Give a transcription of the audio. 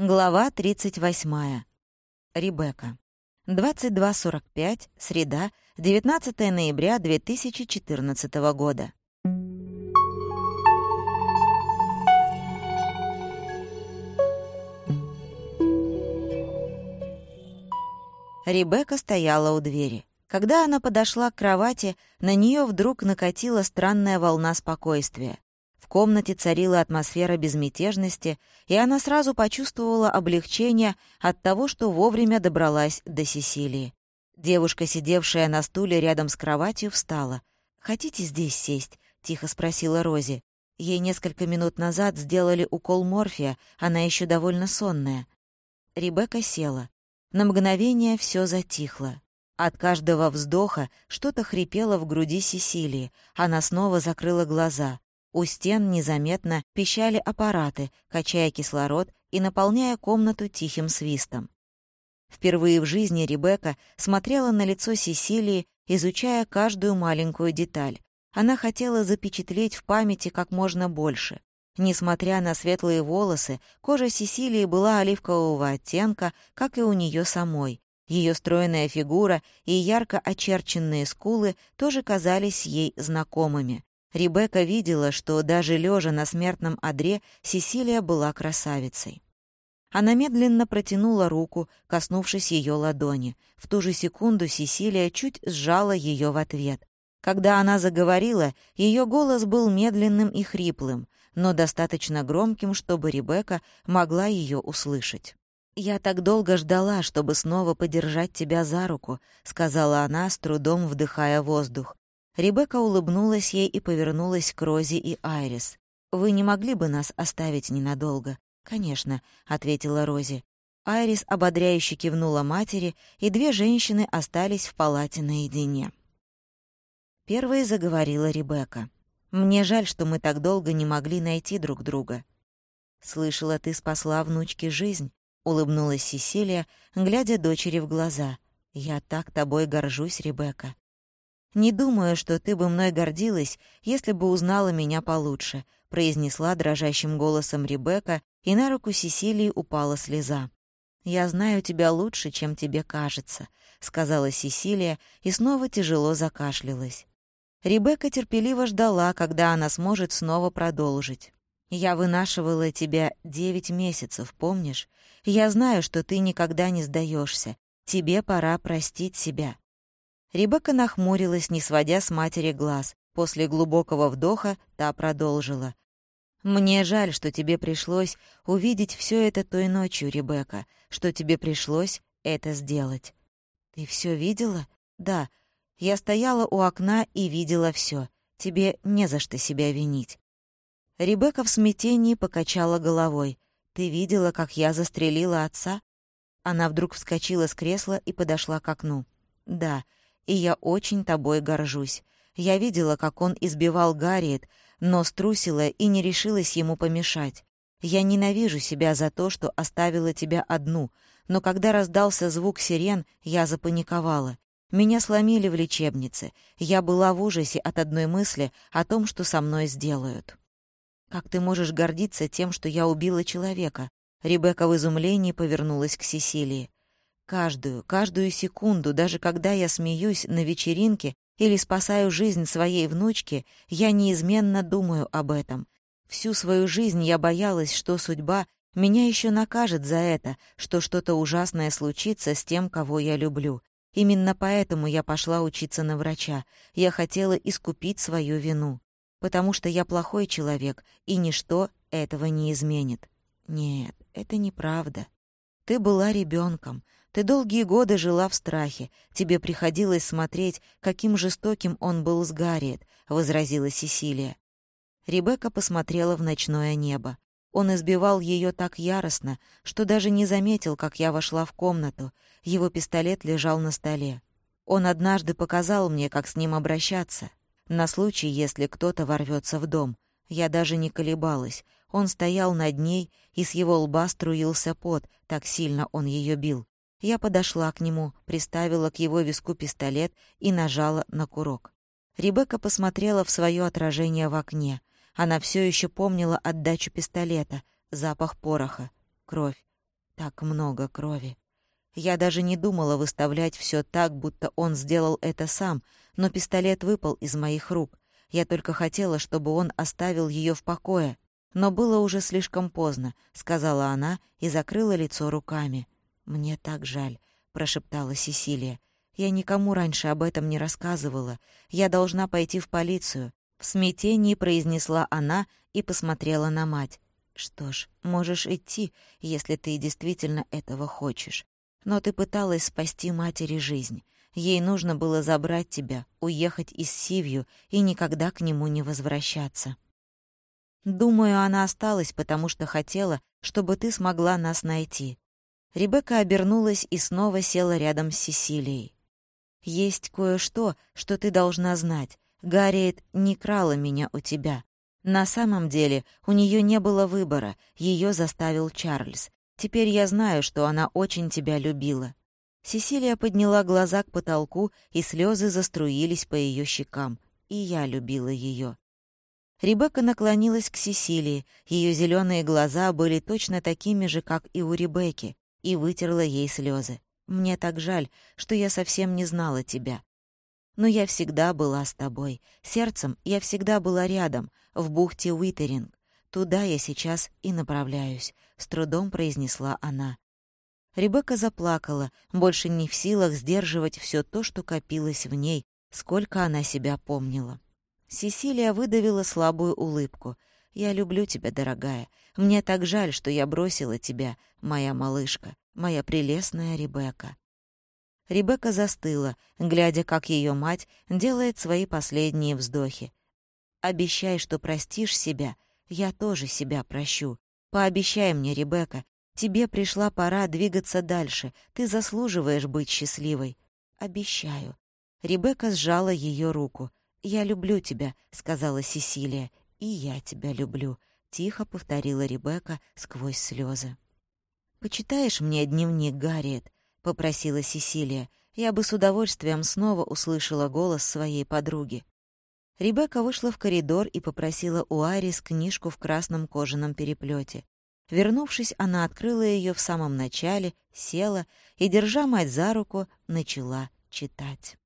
Глава 38. Ребекка. 22.45, среда, 19 ноября 2014 года. Ребекка стояла у двери. Когда она подошла к кровати, на нее вдруг накатила странная волна спокойствия. В комнате царила атмосфера безмятежности, и она сразу почувствовала облегчение от того, что вовремя добралась до Сесилии. Девушка, сидевшая на стуле рядом с кроватью, встала. «Хотите здесь сесть?» — тихо спросила Рози. Ей несколько минут назад сделали укол морфия, она еще довольно сонная. Ребекка села. На мгновение все затихло. От каждого вздоха что-то хрипело в груди Сесилии. Она снова закрыла глаза. У стен незаметно пищали аппараты, качая кислород и наполняя комнату тихим свистом. Впервые в жизни Ребекка смотрела на лицо Сесилии, изучая каждую маленькую деталь. Она хотела запечатлеть в памяти как можно больше. Несмотря на светлые волосы, кожа Сесилии была оливкового оттенка, как и у нее самой. Ее стройная фигура и ярко очерченные скулы тоже казались ей знакомыми. Ребекка видела, что даже лежа на смертном одре Сесилия была красавицей. Она медленно протянула руку, коснувшись ее ладони. В ту же секунду Сесилия чуть сжала ее в ответ. Когда она заговорила, ее голос был медленным и хриплым, но достаточно громким, чтобы Ребекка могла ее услышать. «Я так долго ждала, чтобы снова подержать тебя за руку», — сказала она, с трудом вдыхая воздух. Ребекка улыбнулась ей и повернулась к Рози и Айрис. «Вы не могли бы нас оставить ненадолго?» «Конечно», — ответила Рози. Айрис ободряюще кивнула матери, и две женщины остались в палате наедине. Первой заговорила Ребекка. «Мне жаль, что мы так долго не могли найти друг друга». «Слышала, ты спасла внучке жизнь», — улыбнулась Сесилия, глядя дочери в глаза. «Я так тобой горжусь, Ребекка. «Не думаю, что ты бы мной гордилась, если бы узнала меня получше», произнесла дрожащим голосом Ребекка, и на руку Сесилии упала слеза. «Я знаю тебя лучше, чем тебе кажется», — сказала Сесилия и снова тяжело закашлялась. Ребекка терпеливо ждала, когда она сможет снова продолжить. «Я вынашивала тебя девять месяцев, помнишь? Я знаю, что ты никогда не сдаешься. Тебе пора простить себя. Ребекка нахмурилась, не сводя с матери глаз. После глубокого вдоха та продолжила. «Мне жаль, что тебе пришлось увидеть все это той ночью, Ребекка, что тебе пришлось это сделать». «Ты все видела?» «Да. Я стояла у окна и видела все. Тебе не за что себя винить». Ребекка в смятении покачала головой. «Ты видела, как я застрелила отца?» Она вдруг вскочила с кресла и подошла к окну. «Да, и я очень тобой горжусь. Я видела, как он избивал Гарриет, но струсила и не решилась ему помешать. Я ненавижу себя за то, что оставила тебя одну, но когда раздался звук сирен, я запаниковала. Меня сломили в лечебнице. Я была в ужасе от одной мысли о том, что со мной сделают. «Как ты можешь гордиться тем, что я убила человека?» Ребекка в изумлении повернулась к Сесилии. Каждую, каждую секунду, даже когда я смеюсь на вечеринке или спасаю жизнь своей внучки, я неизменно думаю об этом. Всю свою жизнь я боялась, что судьба меня еще накажет за это, что что-то ужасное случится с тем, кого я люблю. Именно поэтому я пошла учиться на врача. Я хотела искупить свою вину. Потому что я плохой человек, и ничто этого не изменит. Нет, это неправда. Ты была ребенком, ты долгие годы жила в страхе. Тебе приходилось смотреть, каким жестоким он был с Гарриет», — возразила Сесилия. Ребекка посмотрела в ночное небо. Он избивал ее так яростно, что даже не заметил, как я вошла в комнату. Его пистолет лежал на столе. Он однажды показал мне, как с ним обращаться. На случай, если кто-то ворвется в дом. Я даже не колебалась. Он стоял над ней, и с его лба струился пот, так сильно он ее бил. Я подошла к нему, приставила к его виску пистолет и нажала на курок. Ребекка посмотрела в свое отражение в окне. Она все еще помнила отдачу пистолета, запах пороха, кровь. Так много крови. Я даже не думала выставлять все так, будто он сделал это сам, но пистолет выпал из моих рук. Я только хотела, чтобы он оставил ее в покое. Но было уже слишком поздно, сказала она и закрыла лицо руками. Мне так жаль, прошептала Сесилия. Я никому раньше об этом не рассказывала. Я должна пойти в полицию. В смятении произнесла она и посмотрела на мать. Что ж, можешь идти, если ты действительно этого хочешь. Но ты пыталась спасти матери жизнь. Ей нужно было забрать тебя, уехать из Сивью и никогда к нему не возвращаться. Думаю, она осталась, потому что хотела, чтобы ты смогла нас найти. Ребекка обернулась и снова села рядом с Сесилией. Есть кое-что, что ты должна знать. Гарриет не крала меня у тебя. На самом деле, у нее не было выбора, ее заставил Чарльз. Теперь я знаю, что она очень тебя любила. Сесилия подняла глаза к потолку, и слезы заструились по ее щекам. И я любила ее. Ребекка наклонилась к Сесилии. Ее зеленые глаза были точно такими же, как и у Ребекки, и вытерла ей слезы. Мне так жаль, что я совсем не знала тебя. Но я всегда была с тобой. Сердцем я всегда была рядом, в бухте Уитеринг. Туда я сейчас и направляюсь, с трудом произнесла она. Ребекка заплакала, больше не в силах сдерживать все то, что копилось в ней, сколько она себя помнила. Сесилия выдавила слабую улыбку. «Я люблю тебя, дорогая. Мне так жаль, что я бросила тебя, моя малышка, моя прелестная Ребекка». Ребекка застыла, глядя, как ее мать делает свои последние вздохи. «Обещай, что простишь себя. Я тоже себя прощу. Пообещай мне, Ребекка, Тебе пришла пора двигаться дальше. Ты заслуживаешь быть счастливой. Обещаю. Ребекка сжала ее руку. «Я люблю тебя», — сказала Сесилия. «И я тебя люблю», — тихо повторила Ребекка сквозь слезы. «Почитаешь мне дневник, Гарриет?» — попросила Сесилия. Я бы с удовольствием снова услышала голос своей подруги. Ребекка вышла в коридор и попросила у Арис книжку в красном кожаном переплете. Вернувшись, она открыла ее в самом начале, села и, держа мать за руку, начала читать.